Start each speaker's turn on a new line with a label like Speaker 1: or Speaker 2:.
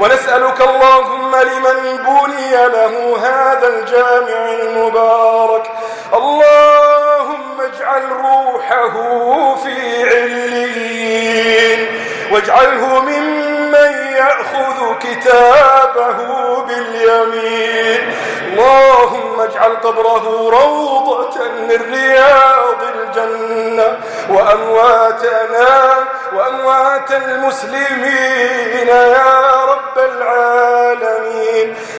Speaker 1: ونسألك اللهم لمن بني له هذا الجامع المبارك. اللهم اجعل روحه في عليين واجعله ممن يأخذ كتابه باليمين. اللهم اجعل قبره روضة من رياض الجنة وأمواتنا وأموات المسلمين.